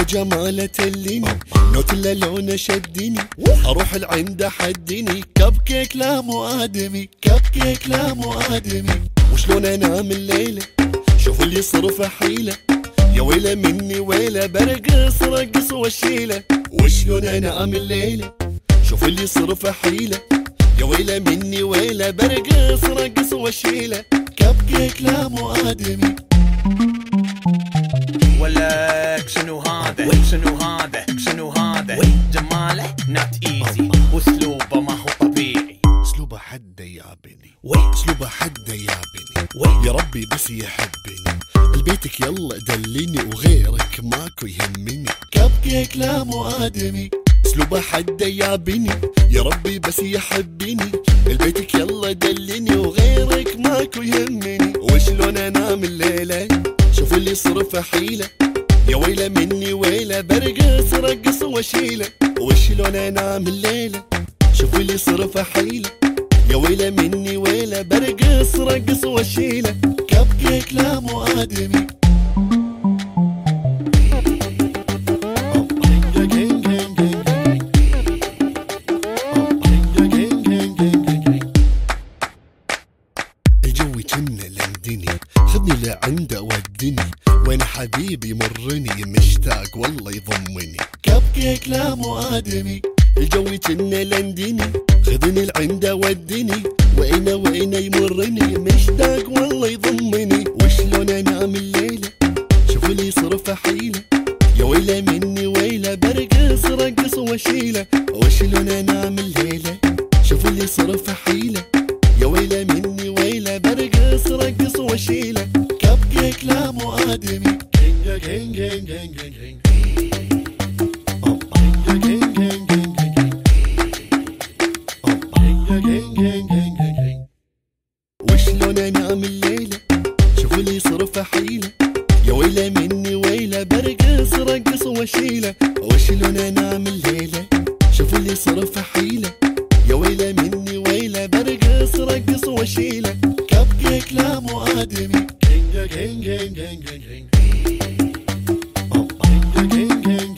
جماله تلني نوت إلا لونه شدني أروح العنده حدني كب كيك لا مو ادمي كب كيك لا مو ادمي وشلون أنام الليلة؟ شوف اللي صرف حيلة. يا ويلة مني ويلة برقص رقص واشيله وشلون أنام الليلة؟ شوف اللي صرف حيلة. يا ويلة مني ويلة برقص رقص واشيله كب كيك لا مو ادمي يابني اسلوبه حده يابني يا ربي بس يحبني. البيتك يلا دلني وغيرك ماكو يهمني. كب كيك لا مو ادمي اسلوبه حده يابني يا ربي بس يحبني. البيتك يلا دلني وغيرك ماكو يهمني. وشلون انام الليلة؟ شوف اللي صرف حيلة. يا ويلة مني ويلة برقص رقص واشيله وشلون انام الليلة؟ شوف اللي صرف حيلة. يا ويلة مني ويلة برقص رقص واشيله كب كيك لا مو آدمي. الجو كنا لندني خذني لعنده ودني. وين حبيبي مرني مشتاق والله يضمني. كب كيك لا مو الجو كنا لندني. خذني لعنده ودني. وين وين يمرني؟ مشتاق والله يضمني. وشلون انام الليلة؟ شوف لي صرف حيلة. يا ويلة مني ويلة برقص رقص واشيله وشلون انام الليلة؟ شوف لي صرف حيلة. يا ويلة مني ويلة برقص رقص واشيله كب كيك لا مو آدمي. وشلون انام الليلة شوف لي صرف حيلة. يا ويلة مني ويلة برقص رقص واشيله واشلون انام الليلة شوف لي صرف حيلة. يا ويلة مني ويلة برقص رقص واشيله كب كيك لا مو ادمي كينج كينج كينج كينج كينج كينج كينج